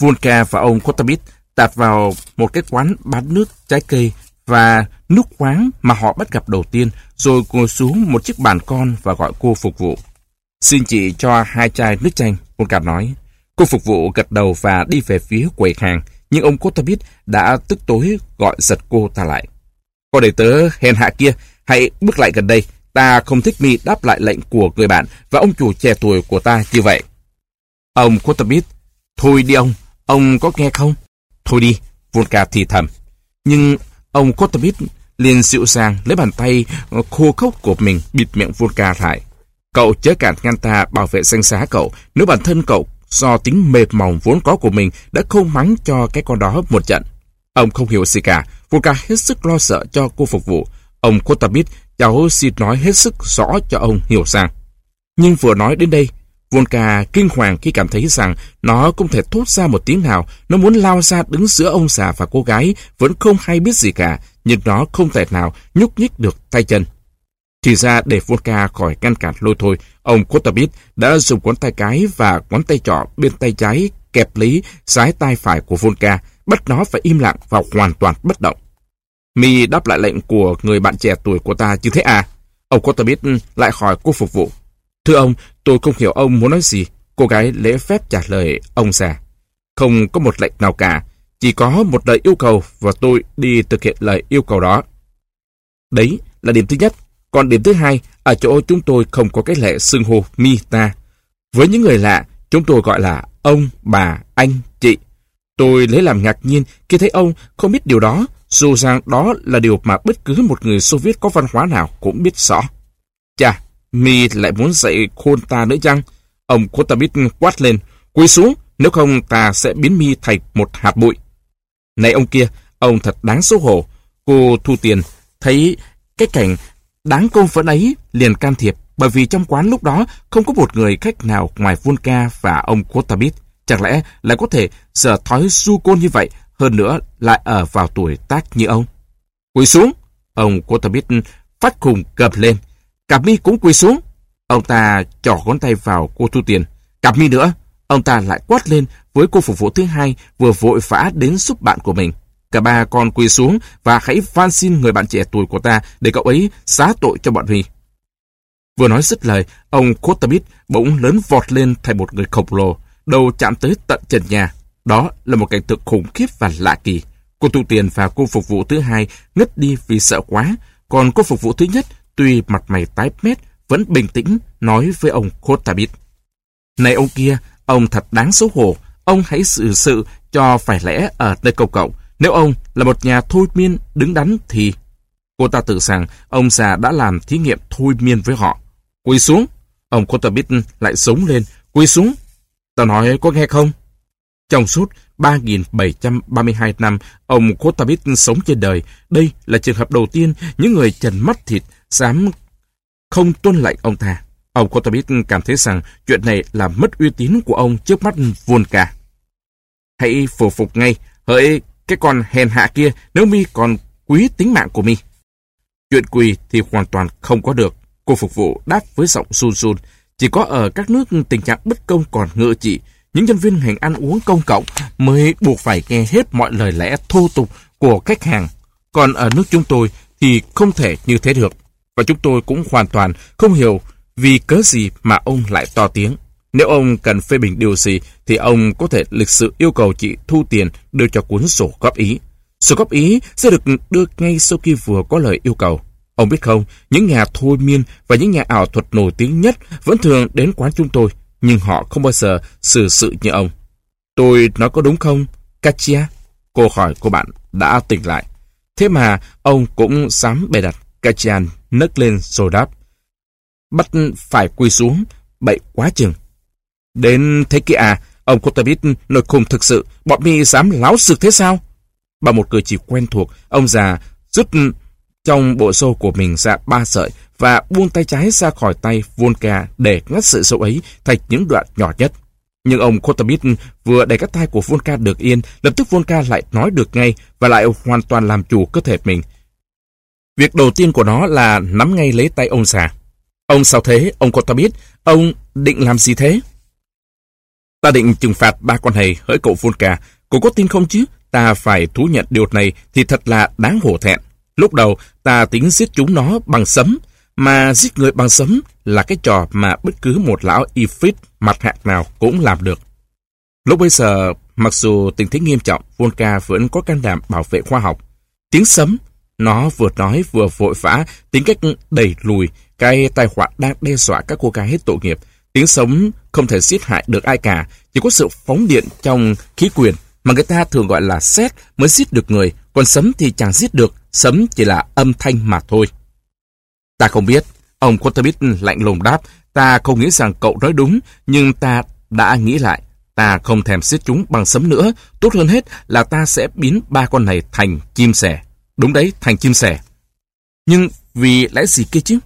Volka và ông Kotabit tạt vào một cái quán bán nước trái cây và nước khoáng mà họ bắt gặp đầu tiên, rồi ngồi xuống một chiếc bàn con và gọi cô phục vụ. Xin chị cho hai chai nước chanh, Vulca nói. Cô phục vụ gật đầu và đi về phía quầy hàng, nhưng ông Kotabit đã tức tối gọi giật cô ta lại. Cô đầy tớ hèn hạ kia, Hãy bước lại gần đây. Ta không thích mi đáp lại lệnh của người bạn và ông chủ trẻ tuổi của ta như vậy. Ông Kotabit, thôi đi ông, ông có nghe không? Thôi đi, Volka thì thầm. Nhưng ông Kotabit liền dịu dàng lấy bàn tay ờ, khô khốc của mình bịt miệng Volka lại. Cậu chớ cản ngăn ta bảo vệ danh giá cậu nếu bản thân cậu do tính mệt mỏng vốn có của mình đã không mắng cho cái con đó một trận. Ông không hiểu gì cả, Volka hết sức lo sợ cho cô phục vụ. Ông Kotabit cháu xin nói hết sức rõ cho ông hiểu rằng. Nhưng vừa nói đến đây, Volka kinh hoàng khi cảm thấy rằng nó không thể thốt ra một tiếng nào. Nó muốn lao ra đứng giữa ông già và cô gái, vẫn không hay biết gì cả, nhưng nó không thể nào nhúc nhích được tay chân. Thì ra để Volka khỏi ngăn cản lôi thôi, ông Kotabit đã dùng ngón tay cái và ngón tay trỏ bên tay trái kẹp lấy trái tay phải của Volka, bắt nó phải im lặng và hoàn toàn bất động. Mi đáp lại lệnh của người bạn trẻ tuổi của ta như thế à? Ông Kotabit ừ, lại hỏi cô phục vụ. Thưa ông, tôi không hiểu ông muốn nói gì. Cô gái lễ phép trả lời ông già. Không có một lệnh nào cả, chỉ có một lời yêu cầu và tôi đi thực hiện lời yêu cầu đó. Đấy là điểm thứ nhất. Còn điểm thứ hai, ở chỗ chúng tôi không có cái lệ xưng hô mi ta. Với những người lạ, chúng tôi gọi là ông, bà, anh, chị. Tôi lấy làm ngạc nhiên khi thấy ông không biết điều đó, dù rằng đó là điều mà bất cứ một người Xô Viết có văn hóa nào cũng biết rõ. Chà, mi lại muốn dạy khôn ta nữa chăng? Ông Kotabit quát lên, quỳ xuống, nếu không ta sẽ biến mi thành một hạt bụi. Này ông kia, ông thật đáng xấu hổ. Cô thu tiền, thấy cái cảnh đáng công phẫn ấy liền can thiệp bởi vì trong quán lúc đó không có một người khách nào ngoài Volka và ông Kotabit. Chẳng lẽ lại có thể giờ thói su côn như vậy, hơn nữa lại ở vào tuổi tác như ông? Quỳ xuống! Ông Kotabit phát khùng cập lên. Cặp mi cũng quỳ xuống. Ông ta trỏ ngón tay vào cô thu tiền. Cặp mi nữa. Ông ta lại quát lên với cô phục vụ thứ hai vừa vội vã đến giúp bạn của mình. Cả ba con quỳ xuống và hãy van xin người bạn trẻ tuổi của ta để cậu ấy xá tội cho bọn Huy. Vừa nói dứt lời, ông Kotabit bỗng lớn vọt lên thành một người khổng lồ, đầu chạm tới tận trần nhà. Đó là một cảnh tượng khủng khiếp và lạ kỳ. Cô tu tiền và cô phục vụ thứ hai ngất đi vì sợ quá, còn cô phục vụ thứ nhất tuy mặt mày tái mét vẫn bình tĩnh nói với ông Kotabit. Này ông kia, ông thật đáng xấu hổ, ông hãy xử sự cho phải lẽ ở nơi công cộng. Nếu ông là một nhà thôi miên đứng đắn thì... Cô ta tự rằng ông già đã làm thí nghiệm thôi miên với họ. Quỳ xuống. Ông Kotabit lại sống lên. Quỳ xuống. Tao nói có nghe không? Trong suốt 3.732 năm, ông Kotabit sống trên đời. Đây là trường hợp đầu tiên những người trần mắt thịt dám không tuân lệnh ông ta. Ông Kotabit cảm thấy rằng chuyện này là mất uy tín của ông trước mắt Volka. Hãy phổ phục ngay, hỡi cái con hèn hạ kia nếu mi còn quý tính mạng của mi. Chuyện quỳ thì hoàn toàn không có được. Cô phục vụ đáp với giọng run run. Chỉ có ở các nước tình trạng bất công còn ngựa trị, những nhân viên hành ăn uống công cộng mới buộc phải nghe hết mọi lời lẽ thô tục của khách hàng. Còn ở nước chúng tôi thì không thể như thế được. Và chúng tôi cũng hoàn toàn không hiểu vì cớ gì mà ông lại to tiếng. Nếu ông cần phê bình điều gì thì ông có thể lịch sự yêu cầu chị thu tiền đưa cho cuốn sổ góp ý. Sổ góp ý sẽ được đưa ngay sau khi vừa có lời yêu cầu. Ông biết không, những nhà thôi miên và những nhà ảo thuật nổi tiếng nhất vẫn thường đến quán chúng tôi, nhưng họ không bao giờ xử sự như ông. Tôi nói có đúng không, Katia? Cô hỏi cô bạn đã tỉnh lại. Thế mà ông cũng dám bày đặt. Kachian nấc lên rồi đáp. Bắt phải quỳ xuống, bậy quá chừng. Đến thế kia à, ông Kotabit nổi khùng thực sự, bọn mi dám láo sực thế sao? Bằng một cử chỉ quen thuộc, ông già rút trong bộ xô của mình ra ba sợi và buông tay trái ra khỏi tay Volka để ngắt sự sâu ấy thành những đoạn nhỏ nhất. Nhưng ông Kotobit vừa đẩy các tay của Volka được yên, lập tức Volka lại nói được ngay và lại hoàn toàn làm chủ cơ thể mình. Việc đầu tiên của nó là nắm ngay lấy tay ông già. Ông sao thế, ông Kotobit? Ông định làm gì thế? Ta định trừng phạt ba con hề hỡi cậu Volka. Cậu có tin không chứ? Ta phải thú nhận điều này thì thật là đáng hổ thẹn. Lúc đầu, ta tính giết chúng nó bằng sấm, mà giết người bằng sấm là cái trò mà bất cứ một lão Ifrit mặt hạt nào cũng làm được. Lúc bây giờ, mặc dù tình thế nghiêm trọng, Volka vẫn có can đảm bảo vệ khoa học. Tiếng sấm, Nó vừa nói vừa vội vã, tính cách đẩy lùi, cái tai họa đang đe dọa các cô gái hết tội nghiệp. Tiếng sấm không thể giết hại được ai cả, chỉ có sự phóng điện trong khí quyền mà người ta thường gọi là xét mới giết được người, còn sấm thì chẳng giết được, sấm chỉ là âm thanh mà thôi. Ta không biết, ông Quattabit lạnh lùng đáp, ta không nghĩ rằng cậu nói đúng, nhưng ta đã nghĩ lại. Ta không thèm giết chúng bằng sấm nữa, tốt hơn hết là ta sẽ biến ba con này thành chim sẻ. Đúng đấy, thành chim sẻ. Nhưng vì lẽ gì kia chứ?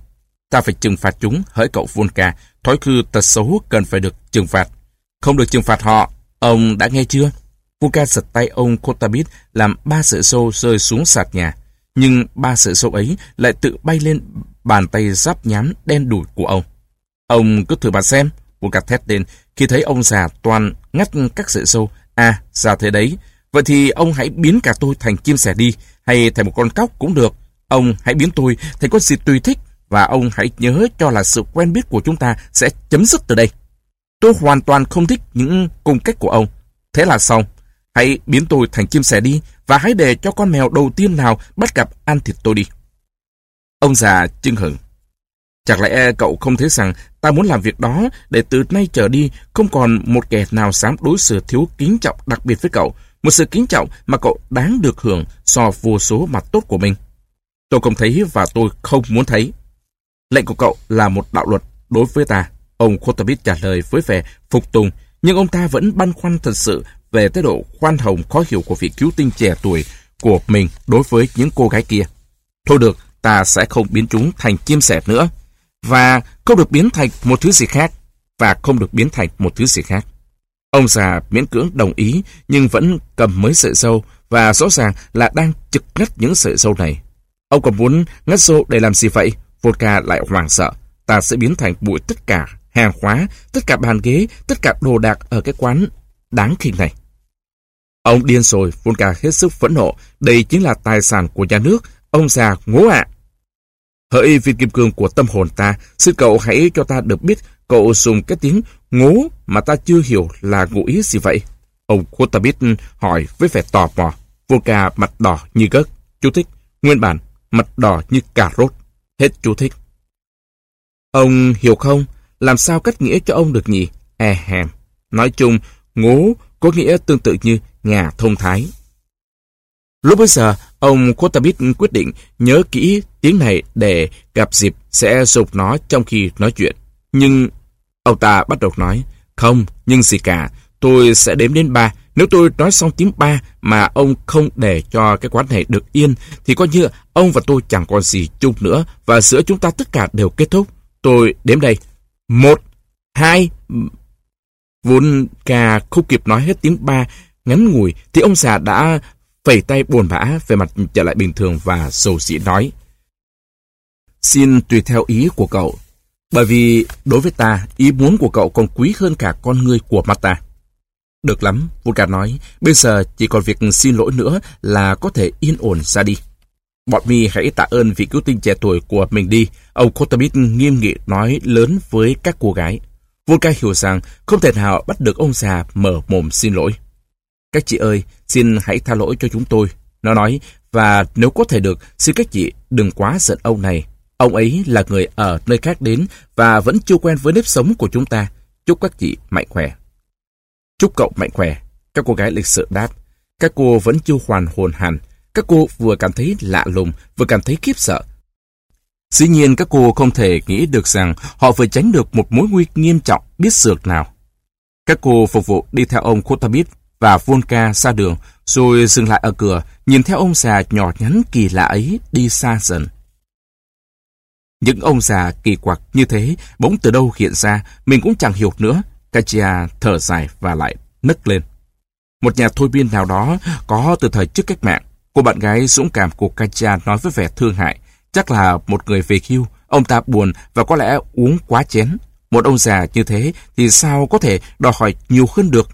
Ta phải trừng phạt chúng, hỡi cậu Volka, thói cư tật xấu cần phải được trừng phạt. Không được trừng phạt họ, ông đã nghe chưa? Volka giật tay ông Kotabit làm ba sợi sâu rơi xuống sạt nhà. Nhưng ba sợi sâu ấy lại tự bay lên bàn tay giáp nhám đen đủi của ông. Ông cứ thử mà xem, Volka thét lên khi thấy ông già toàn ngắt các sợi sâu. À, ra thế đấy. Vậy thì ông hãy biến cả tôi thành chim sẻ đi, hay thành một con cóc cũng được. Ông hãy biến tôi thành con gì tùy thích, và ông hãy nhớ cho là sự quen biết của chúng ta sẽ chấm dứt từ đây. Tôi hoàn toàn không thích những cung cách của ông. Thế là xong. Hãy biến tôi thành chim sẻ đi, và hãy để cho con mèo đầu tiên nào bắt gặp ăn thịt tôi đi. Ông già chưng hửng. Chẳng lẽ cậu không thấy rằng ta muốn làm việc đó để từ nay trở đi không còn một kẻ nào dám đối xử thiếu kính trọng đặc biệt với cậu, một sự kính trọng mà cậu đáng được hưởng so vô số mặt tốt của mình. Tôi không thấy và tôi không muốn thấy. Lệnh của cậu là một đạo luật đối với ta. Ông Kotobit trả lời với vẻ phục tùng, nhưng ông ta vẫn băn khoăn thật sự về thái độ khoan hồng khó hiểu của vị cứu tinh trẻ tuổi của mình đối với những cô gái kia. Thôi được, ta sẽ không biến chúng thành chim sẻ nữa. Và không được biến thành một thứ gì khác. Và không được biến thành một thứ gì khác. Ông già miễn cưỡng đồng ý nhưng vẫn cầm mấy sợi dâu và rõ ràng là đang trực ngắt những sợi dâu này. Ông còn muốn ngắt dâu để làm gì vậy? Volka lại hoảng sợ. Ta sẽ biến thành bụi tất cả hàng hóa, tất cả bàn ghế, tất cả đồ đạc ở cái quán đáng khinh này. Ông điên rồi, Volga hết sức phẫn nộ. Đây chính là tài sản của nhà nước. Ông già ngố ạ. À. Hỡi viên kim cương của tâm hồn ta, xin cậu hãy cho ta được biết cậu dùng cái tiếng ngố mà ta chưa hiểu là ngụ ý gì vậy. Ông Kutabit hỏi với vẻ tò mò. Volga mặt đỏ như gấc. Chú thích. Nguyên bản, mặt đỏ như cà rốt. Hết chú thích. Ông hiểu không? Làm sao cách nghĩa cho ông được nhỉ? E hèm. Nói chung, ngố có nghĩa tương tự như nhà thông thái. Lúc bây giờ, ông Kotabit quyết định nhớ kỹ tiếng này để gặp dịp sẽ dục nó trong khi nói chuyện. Nhưng ông ta bắt đầu nói, không, nhưng gì cả, tôi sẽ đếm đến ba. Nếu tôi nói xong tiếng ba mà ông không để cho cái quán này được yên, thì coi như ông và tôi chẳng còn gì chung nữa và giữa chúng ta tất cả đều kết thúc. Tôi đếm đây. Một, hai... Vốn ca không kịp nói hết tiếng ba ngắn ngủi thì ông già đã phẩy tay buồn bã về mặt trở lại bình thường và sầu sĩ nói. Xin tùy theo ý của cậu, bởi vì đối với ta, ý muốn của cậu còn quý hơn cả con người của mắt ta. Được lắm, Vulcan nói, bây giờ chỉ còn việc xin lỗi nữa là có thể yên ổn ra đi. Bọn mi hãy tạ ơn vị cứu tinh trẻ tuổi của mình đi, ông Kotamit nghiêm nghị nói lớn với các cô gái. Volka hiểu rằng không thể nào bắt được ông già mở mồm xin lỗi. Các chị ơi, xin hãy tha lỗi cho chúng tôi. Nó nói, và nếu có thể được, xin các chị đừng quá giận ông này. Ông ấy là người ở nơi khác đến và vẫn chưa quen với nếp sống của chúng ta. Chúc các chị mạnh khỏe. Chúc cậu mạnh khỏe. Các cô gái lịch sự đáp. Các cô vẫn chưa hoàn hồn hẳn. Các cô vừa cảm thấy lạ lùng, vừa cảm thấy khiếp sợ. Dĩ nhiên các cô không thể nghĩ được rằng họ vừa tránh được một mối nguy nghiêm trọng biết sược nào. Các cô phục vụ đi theo ông Khotabit và Volka ra đường, rồi dừng lại ở cửa, nhìn theo ông già nhỏ nhắn kỳ lạ ấy đi xa dần. Những ông già kỳ quặc như thế bỗng từ đâu hiện ra, mình cũng chẳng hiểu nữa. Katia thở dài và lại nức lên. Một nhà thôi biên nào đó có từ thời trước cách mạng. Cô bạn gái dũng cảm của Katia nói với vẻ thương hại. Chắc là một người về hưu, ông ta buồn và có lẽ uống quá chén. Một ông già như thế thì sao có thể đòi hỏi nhiều hơn được?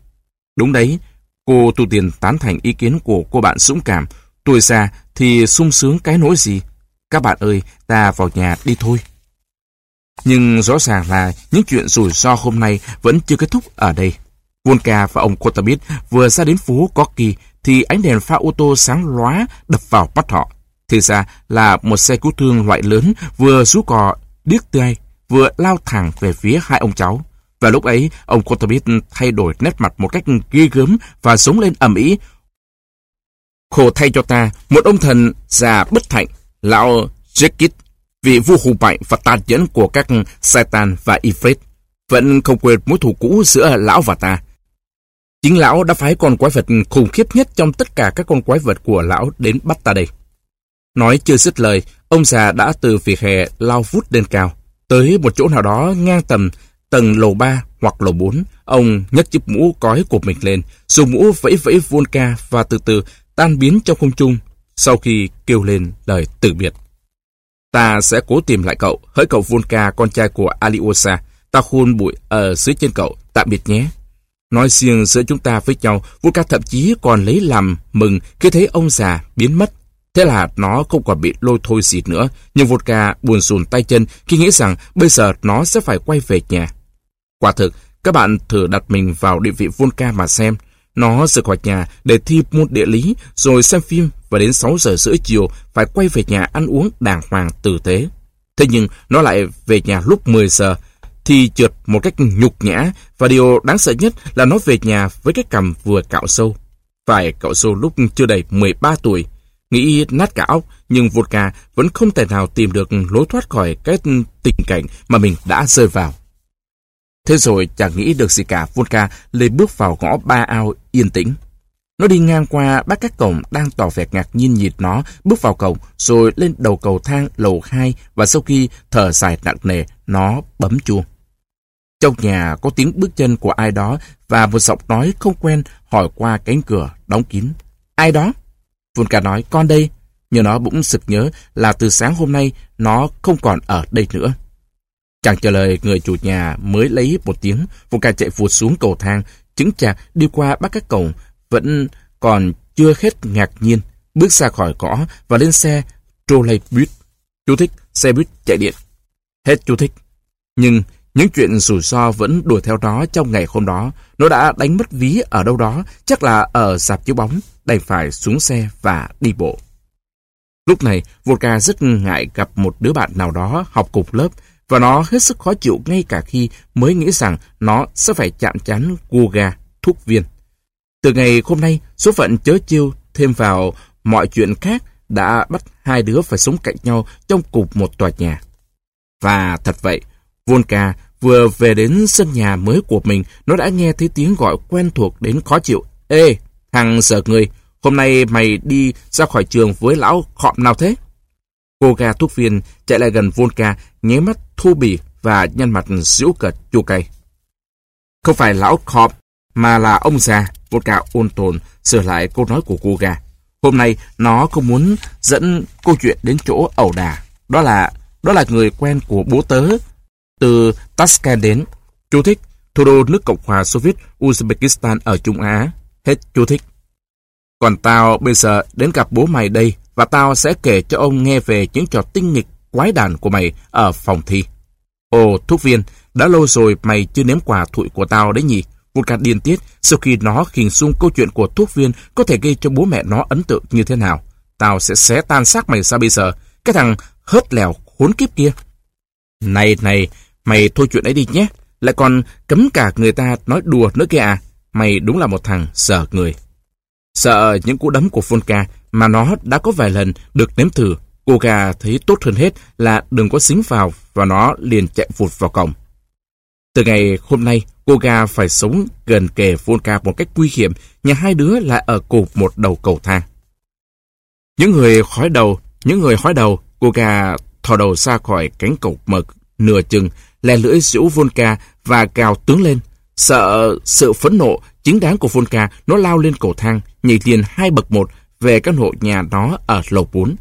Đúng đấy, cô tu tiền tán thành ý kiến của cô bạn dũng cảm. Tuổi già thì sung sướng cái nỗi gì? Các bạn ơi, ta vào nhà đi thôi. Nhưng rõ ràng là những chuyện rủi ro hôm nay vẫn chưa kết thúc ở đây. Volka và ông Kotabit vừa ra đến phố Corky thì ánh đèn pha ô tô sáng lóa đập vào mắt họ. Thì ra là một xe cứu thương loại lớn vừa rú cò điếc tươi, vừa lao thẳng về phía hai ông cháu. Và lúc ấy, ông Kotobit thay đổi nét mặt một cách ghê gớm và sống lên ầm ĩ. Khổ thay cho ta, một ông thần già bất hạnh, lão Jekit, vị vua hùng mạnh và tàn nhẫn của các Satan và Ifrit, vẫn không quên mối thù cũ giữa lão và ta. Chính lão đã phái con quái vật khủng khiếp nhất trong tất cả các con quái vật của lão đến bắt ta đây. Nói chưa dứt lời, ông già đã từ vỉa hè lao vút lên cao, tới một chỗ nào đó ngang tầm tầng lầu 3 hoặc lầu 4. Ông nhấc chiếc mũ cói của mình lên, dùng mũ vẫy vẫy Volca và từ từ tan biến trong không trung sau khi kêu lên lời từ biệt. Ta sẽ cố tìm lại cậu, hỡi cậu Volca, con trai của Aliosa. Ta khôn bụi ở dưới chân cậu, tạm biệt nhé. Nói riêng giữa chúng ta với nhau, Volca thậm chí còn lấy làm mừng khi thấy ông già biến mất. Thế là nó không còn bị lôi thôi gì nữa, nhưng Volca buồn sùn tay chân khi nghĩ rằng bây giờ nó sẽ phải quay về nhà. Quả thực, các bạn thử đặt mình vào địa vị Volca mà xem. Nó rời khỏi nhà để thi môn địa lý, rồi xem phim và đến 6 giờ rưỡi chiều phải quay về nhà ăn uống đàng hoàng tử tế. Thế nhưng nó lại về nhà lúc 10 giờ, thì trượt một cách nhục nhã và điều đáng sợ nhất là nó về nhà với cái cằm vừa cạo sâu. Phải cạo sâu lúc chưa đầy 13 tuổi. Nghĩ nát cả óc, nhưng Vodka vẫn không thể nào tìm được lối thoát khỏi cái tình cảnh mà mình đã rơi vào. Thế rồi chẳng nghĩ được gì cả, Volka lê bước vào ngõ ba ao yên tĩnh. Nó đi ngang qua bác các cổng đang tỏ vẻ ngạc nhiên nhìn nó, bước vào cổng, rồi lên đầu cầu thang lầu 2 và sau khi thở dài nặng nề, nó bấm chuông. Trong nhà có tiếng bước chân của ai đó và một giọng nói không quen hỏi qua cánh cửa đóng kín. Ai đó? Volka nói, con đây. Nhưng nó bỗng sực nhớ là từ sáng hôm nay nó không còn ở đây nữa. Chẳng trả lời người chủ nhà mới lấy một tiếng, Volka chạy vụt xuống cầu thang, chứng chạc đi qua bắt các cổng, vẫn còn chưa hết ngạc nhiên, bước ra khỏi cỏ và lên xe trolleybus. Chú thích, xe buýt chạy điện. Hết chú thích. Nhưng những chuyện rủi ro vẫn đuổi theo nó trong ngày hôm đó. Nó đã đánh mất ví ở đâu đó, chắc là ở sạp chiếu bóng, đành phải xuống xe và đi bộ. Lúc này, Volka rất ngại gặp một đứa bạn nào đó học cùng lớp, và nó hết sức khó chịu ngay cả khi mới nghĩ rằng nó sẽ phải chạm chán Guga, thuốc viên. Từ ngày hôm nay, số phận chớ chiêu thêm vào mọi chuyện khác đã bắt hai đứa phải sống cạnh nhau trong cùng một tòa nhà. Và thật vậy, Volka vừa về đến sân nhà mới của mình, nó đã nghe thấy tiếng gọi quen thuộc đến khó chịu. Ê, thằng sợ người, hôm nay mày đi ra khỏi trường với lão khọm nào thế? Cô ga thuốc viên chạy lại gần Volka, nháy mắt thu bì và nhăn mặt giễu cợt chua cay. Không phải lão khọm, mà là ông già, Volka ôn tồn sửa lại câu nói của cô Ga. Hôm nay nó không muốn dẫn câu chuyện đến chỗ ẩu đà. Đó là đó là người quen của bố tớ từ Tashkent đến. Chú thích, thủ đô nước Cộng hòa Xô Viết Uzbekistan ở Trung Á. Hết chú thích. Còn tao bây giờ đến gặp bố mày đây và tao sẽ kể cho ông nghe về những trò tinh nghịch quái đản của mày ở phòng thi. Ồ, thuốc viên, đã lâu rồi mày chưa nếm quà thụi của tao đấy nhỉ? Vulcan điên tiết sau khi nó khình xung câu chuyện của thuốc viên có thể gây cho bố mẹ nó ấn tượng như thế nào. Tao sẽ xé tan xác mày ra bây giờ? Cái thằng hớt lèo khốn kiếp kia. Này này, mày thôi chuyện ấy đi nhé. Lại còn cấm cả người ta nói đùa nữa kìa. à. Mày đúng là một thằng sợ người. Sợ những cú đấm của Volca mà nó đã có vài lần được nếm thử. Cô gà thấy tốt hơn hết là đừng có xính vào và nó liền chạy vụt vào cổng. Từ ngày hôm nay, cô gà phải sống gần kề Volca một cách nguy hiểm, nhà hai đứa lại ở cùng một đầu cầu thang. Những người khói đầu, những người khói đầu, cô gà thò đầu ra khỏi cánh cổng mở nửa chừng, lè lưỡi giễu Volca và cào tướng lên. Sợ sự phẫn nộ chính đáng của Volca, nó lao lên cầu thang, nhảy liền hai bậc một về căn hộ nhà nó ở lầu 4.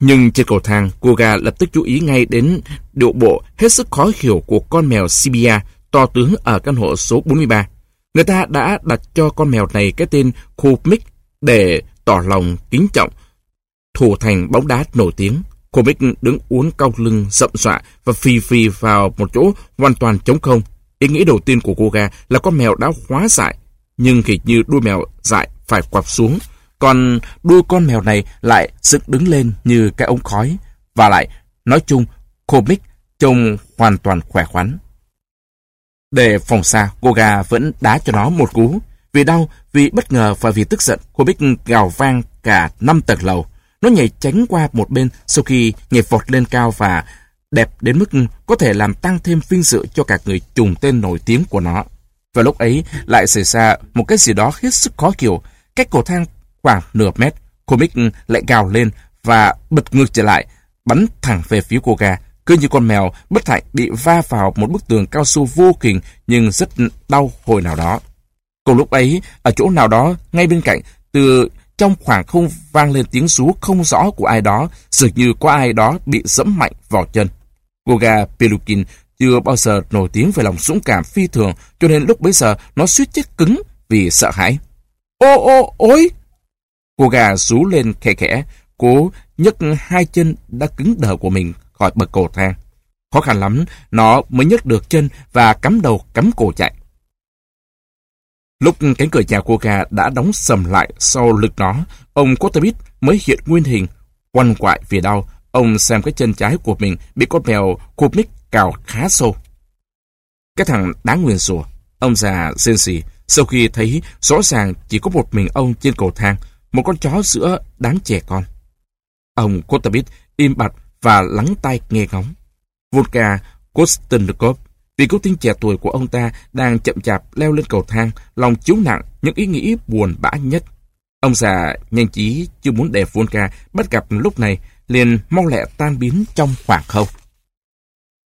Nhưng trên cầu thang, cô lập tức chú ý ngay đến điệu bộ hết sức khó hiểu của con mèo Sibia to tướng ở căn hộ số 43. Người ta đã đặt cho con mèo này cái tên Kubik để tỏ lòng kính trọng, thủ thành bóng đá nổi tiếng. Kubik đứng uốn cong lưng rậm dọa và phì phì vào một chỗ hoàn toàn trống không. Ý nghĩ đầu tiên của cô gà là con mèo đã hóa dại, nhưng hình như đuôi mèo dại phải quặp xuống. Còn đuôi con mèo này lại dựng đứng lên như cái ống khói. Và lại, nói chung, Comic trông hoàn toàn khỏe khoắn. Để phòng xa, cô gà vẫn đá cho nó một cú. Vì đau, vì bất ngờ và vì tức giận, Comic gào vang cả năm tầng lầu. Nó nhảy tránh qua một bên sau khi nhảy vọt lên cao và đẹp đến mức có thể làm tăng thêm vinh dự cho cả người trùng tên nổi tiếng của nó. Và lúc ấy lại xảy ra một cái gì đó hết sức khó hiểu. Cách cầu thang khoảng nửa mét, Comic lại gào lên và bật ngược trở lại, bắn thẳng về phía cô gà. Cứ như con mèo bất hạnh bị va vào một bức tường cao su vô kình nhưng rất đau hồi nào đó. Cùng lúc ấy, ở chỗ nào đó, ngay bên cạnh, từ trong khoảng không vang lên tiếng rú không rõ của ai đó, dường như có ai đó bị dẫm mạnh vào chân. Goga Pelukin chưa bao giờ nổi tiếng về lòng dũng cảm phi thường, cho nên lúc bấy giờ nó suýt chết cứng vì sợ hãi. Ô ô ôi! Cô gà rú lên khẽ khẽ, cố nhấc hai chân đã cứng đờ của mình khỏi bậc cầu thang. Khó khăn lắm, nó mới nhấc được chân và cắm đầu cắm cổ chạy. Lúc cánh cửa nhà của gà đã đóng sầm lại sau lực nó, ông Cotabit mới hiện nguyên hình, quằn quại vì đau. Ông xem cái chân trái của mình bị con mèo Kubik cào khá sâu. Cái thằng đáng nguyên rủa. Ông già rên xì sau khi thấy rõ ràng chỉ có một mình ông trên cầu thang, một con chó sữa đáng trẻ con. Ông Kotabit im bặt và lắng tai nghe ngóng. Volka Kostennikov vì cố tính trẻ tuổi của ông ta đang chậm chạp leo lên cầu thang, lòng chiếu nặng những ý nghĩ buồn bã nhất. Ông già nhanh trí chưa muốn để Volka bắt gặp lúc này, liền mau lẹ tan biến trong khoảng không.